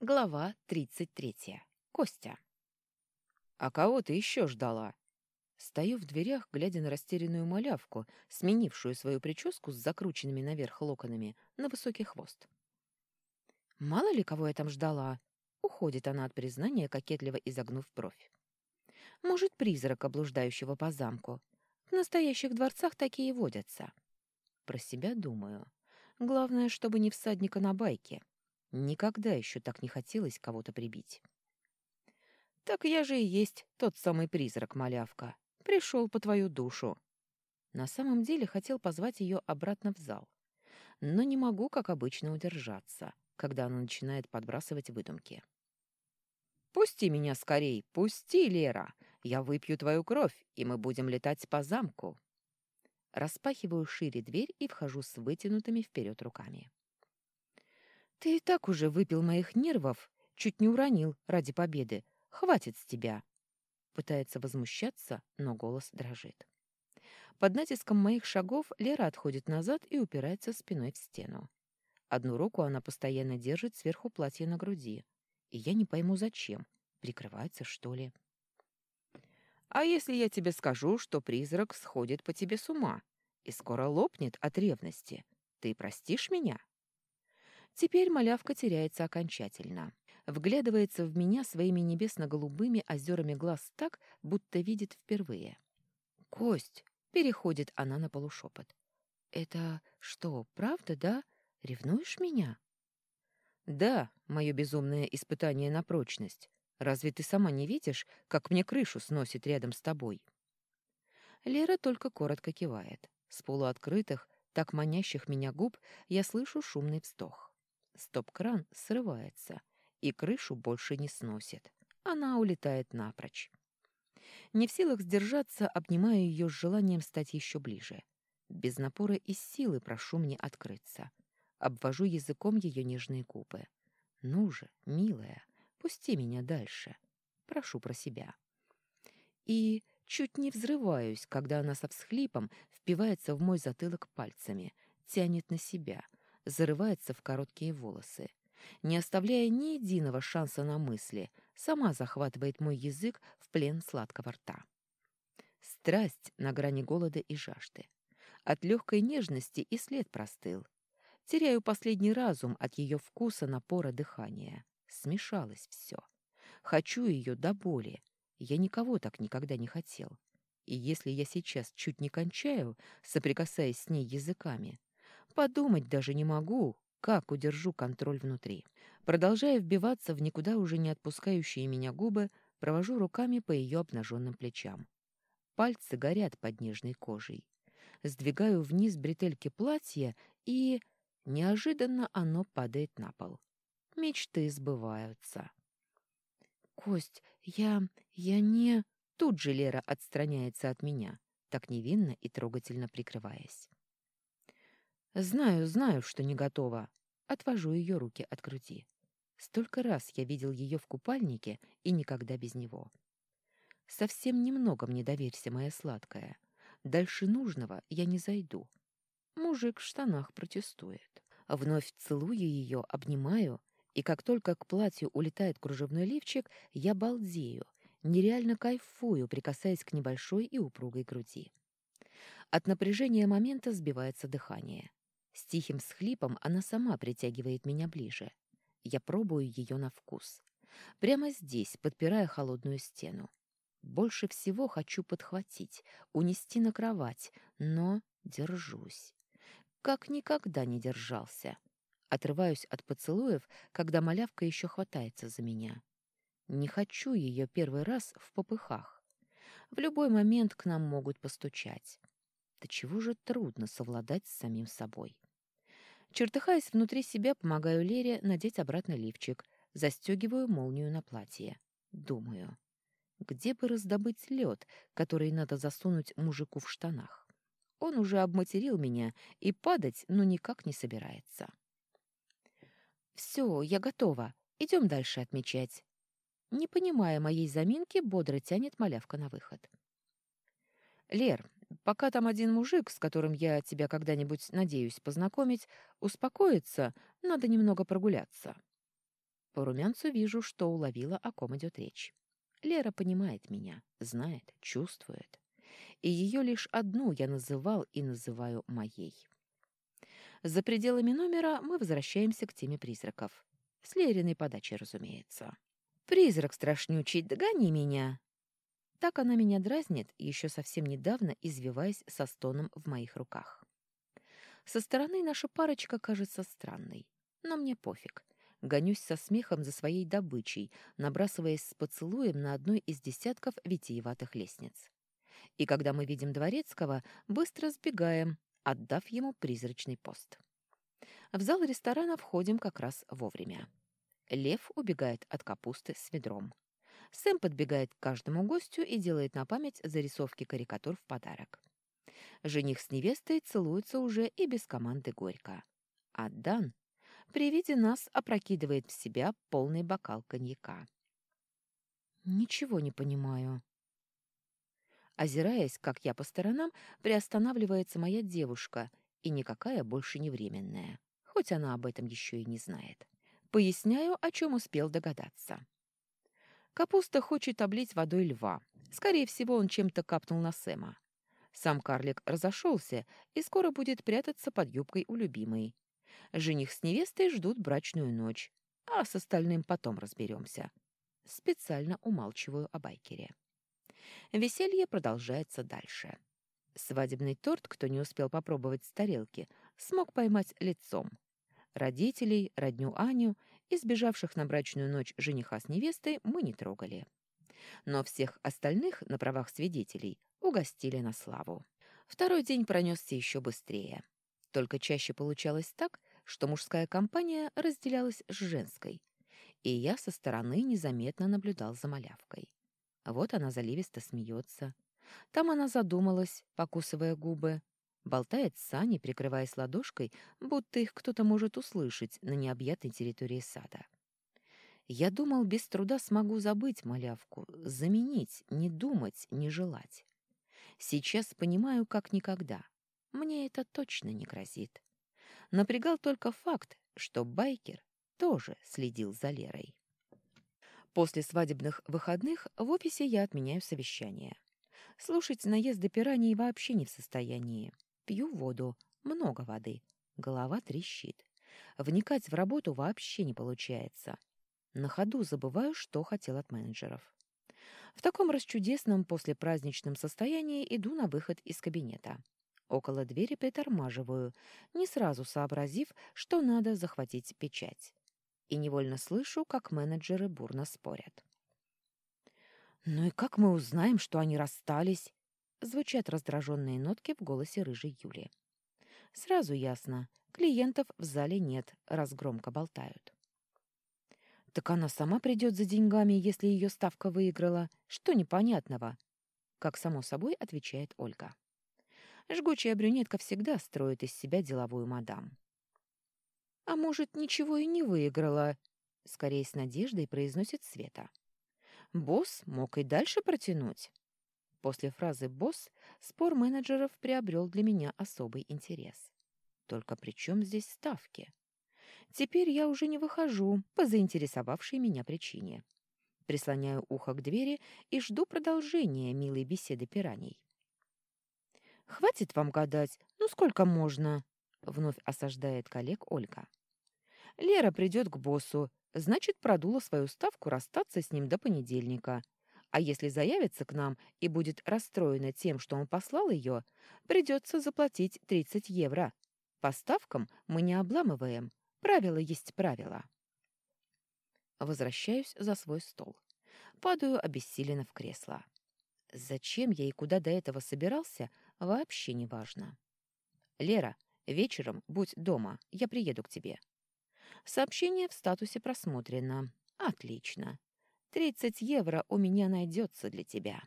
Глава 33. Костя. «А кого ты еще ждала?» Стою в дверях, глядя на растерянную малявку, сменившую свою прическу с закрученными наверх локонами на высокий хвост. «Мало ли кого я там ждала?» Уходит она от признания, кокетливо изогнув бровь. «Может, призрак, облуждающего по замку. В настоящих дворцах такие водятся». Про себя думаю. Главное, чтобы не всадника на байке. Никогда еще так не хотелось кого-то прибить. «Так я же и есть тот самый призрак, малявка. Пришел по твою душу». На самом деле хотел позвать ее обратно в зал. Но не могу, как обычно, удержаться, когда она начинает подбрасывать выдумки. «Пусти меня скорей, пусти, Лера! Я выпью твою кровь, и мы будем летать по замку!» Распахиваю шире дверь и вхожу с вытянутыми вперед руками. «Ты и так уже выпил моих нервов, чуть не уронил ради победы. Хватит с тебя!» Пытается возмущаться, но голос дрожит. Под натиском моих шагов Лера отходит назад и упирается спиной в стену. Одну руку она постоянно держит сверху платья на груди. И я не пойму, зачем. Прикрывается, что ли? «А если я тебе скажу, что призрак сходит по тебе с ума и скоро лопнет от ревности, ты простишь меня?» Теперь малявка теряется окончательно. Вглядывается в меня своими небесно-голубыми озерами глаз так, будто видит впервые. «Кость!» — переходит она на полушепот. «Это что, правда, да? Ревнуешь меня?» «Да, мое безумное испытание на прочность. Разве ты сама не видишь, как мне крышу сносит рядом с тобой?» Лера только коротко кивает. С полуоткрытых, так манящих меня губ я слышу шумный вздох. Стоп-кран срывается, и крышу больше не сносит. Она улетает напрочь. Не в силах сдержаться, обнимаю ее с желанием стать еще ближе. Без напора и силы прошу мне открыться. Обвожу языком ее нежные губы. «Ну же, милая, пусти меня дальше». Прошу про себя. И чуть не взрываюсь, когда она со всхлипом впивается в мой затылок пальцами, тянет на себя — зарывается в короткие волосы. Не оставляя ни единого шанса на мысли, сама захватывает мой язык в плен сладкого рта. Страсть на грани голода и жажды. От легкой нежности и след простыл. Теряю последний разум от ее вкуса, напора, дыхания. Смешалось все. Хочу ее до боли. Я никого так никогда не хотел. И если я сейчас чуть не кончаю, соприкасаясь с ней языками, Подумать даже не могу, как удержу контроль внутри. Продолжая вбиваться в никуда уже не отпускающие меня губы, провожу руками по ее обнаженным плечам. Пальцы горят под нежной кожей. Сдвигаю вниз бретельки платья, и... Неожиданно оно падает на пол. Мечты сбываются. «Кость, я... я не...» Тут же Лера отстраняется от меня, так невинно и трогательно прикрываясь. Знаю, знаю, что не готова. Отвожу ее руки от груди. Столько раз я видел ее в купальнике и никогда без него. Совсем немного мне доверься, моя сладкая. Дальше нужного я не зайду. Мужик в штанах протестует. Вновь целую ее, обнимаю, и как только к платью улетает кружевной лифчик, я балдею, нереально кайфую, прикасаясь к небольшой и упругой груди. От напряжения момента сбивается дыхание. Тихим схлипом она сама притягивает меня ближе. Я пробую ее на вкус. Прямо здесь, подпирая холодную стену. Больше всего хочу подхватить, унести на кровать, но держусь. Как никогда не держался. Отрываюсь от поцелуев, когда малявка еще хватается за меня. Не хочу ее первый раз в попыхах. В любой момент к нам могут постучать. Да чего же трудно совладать с самим собой. Чертыхаясь внутри себя, помогаю Лере надеть обратно лифчик, застегиваю молнию на платье. Думаю, где бы раздобыть лед, который надо засунуть мужику в штанах? Он уже обматерил меня и падать ну никак не собирается. «Все, я готова. Идем дальше отмечать». Не понимая моей заминки, бодро тянет малявка на выход. «Лер, Пока там один мужик, с которым я тебя когда-нибудь надеюсь познакомить, успокоится, надо немного прогуляться. По румянцу вижу, что уловила, о ком идет речь. Лера понимает меня, знает, чувствует. И ее лишь одну я называл и называю моей. За пределами номера мы возвращаемся к теме призраков. С Лериной подачей, разумеется. «Призрак страшнючий, догони меня!» Так она меня дразнит, еще совсем недавно извиваясь со стоном в моих руках. Со стороны наша парочка кажется странной, но мне пофиг. Гонюсь со смехом за своей добычей, набрасываясь с поцелуем на одной из десятков витиеватых лестниц. И когда мы видим Дворецкого, быстро сбегаем, отдав ему призрачный пост. В зал ресторана входим как раз вовремя. Лев убегает от капусты с ведром. Сэм подбегает к каждому гостю и делает на память зарисовки карикатур в подарок. Жених с невестой целуются уже и без команды горько. А Дан при виде нас опрокидывает в себя полный бокал коньяка. «Ничего не понимаю». Озираясь, как я по сторонам, приостанавливается моя девушка, и никакая больше не временная, хоть она об этом еще и не знает. Поясняю, о чем успел догадаться. Капуста хочет облить водой льва. Скорее всего, он чем-то капнул на Сэма. Сам карлик разошелся и скоро будет прятаться под юбкой у любимой. Жених с невестой ждут брачную ночь, а с остальным потом разберемся. Специально умалчиваю о байкере. Веселье продолжается дальше. Свадебный торт, кто не успел попробовать с тарелки, смог поймать лицом. Родителей, родню Аню и сбежавших на брачную ночь жениха с невестой мы не трогали. Но всех остальных на правах свидетелей угостили на славу. Второй день пронесся еще быстрее. Только чаще получалось так, что мужская компания разделялась с женской, и я со стороны незаметно наблюдал за малявкой. Вот она заливисто смеется. Там она задумалась, покусывая губы, болтает с Саней, прикрываясь ладошкой, будто их кто-то может услышать на необъятной территории сада. Я думал, без труда смогу забыть малявку, заменить, не думать, не желать. Сейчас понимаю, как никогда. Мне это точно не грозит. Напрягал только факт, что байкер тоже следил за Лерой. После свадебных выходных в офисе я отменяю совещание. Слушать наезды пираний вообще не в состоянии. Пью воду, много воды, голова трещит. Вникать в работу вообще не получается. На ходу забываю, что хотел от менеджеров. В таком расчудесном послепраздничном состоянии иду на выход из кабинета. Около двери притормаживаю, не сразу сообразив, что надо захватить печать. И невольно слышу, как менеджеры бурно спорят. «Ну и как мы узнаем, что они расстались?» Звучат раздраженные нотки в голосе рыжей Юли. Сразу ясно, клиентов в зале нет, раз громко болтают. Так она сама придет за деньгами, если ее ставка выиграла. Что непонятного? Как само собой отвечает Ольга. Жгучая брюнетка всегда строит из себя деловую мадам. А может, ничего и не выиграла? Скорее с надеждой произносит Света. Босс мог и дальше протянуть. После фразы «босс» спор менеджеров приобрел для меня особый интерес. Только при чем здесь ставки? Теперь я уже не выхожу по заинтересовавшей меня причине. Прислоняю ухо к двери и жду продолжения милой беседы пираний. «Хватит вам гадать, ну сколько можно?» — вновь осаждает коллег Ольга. «Лера придет к боссу, значит, продула свою ставку расстаться с ним до понедельника. А если заявится к нам и будет расстроена тем, что он послал ее, придется заплатить 30 евро. По ставкам мы не обламываем. Правило есть правило. Возвращаюсь за свой стол. Падаю обессиленно в кресло. Зачем я и куда до этого собирался, вообще не важно. «Лера, вечером будь дома, я приеду к тебе». Сообщение в статусе просмотрено. Отлично. Тридцать евро у меня найдется для тебя.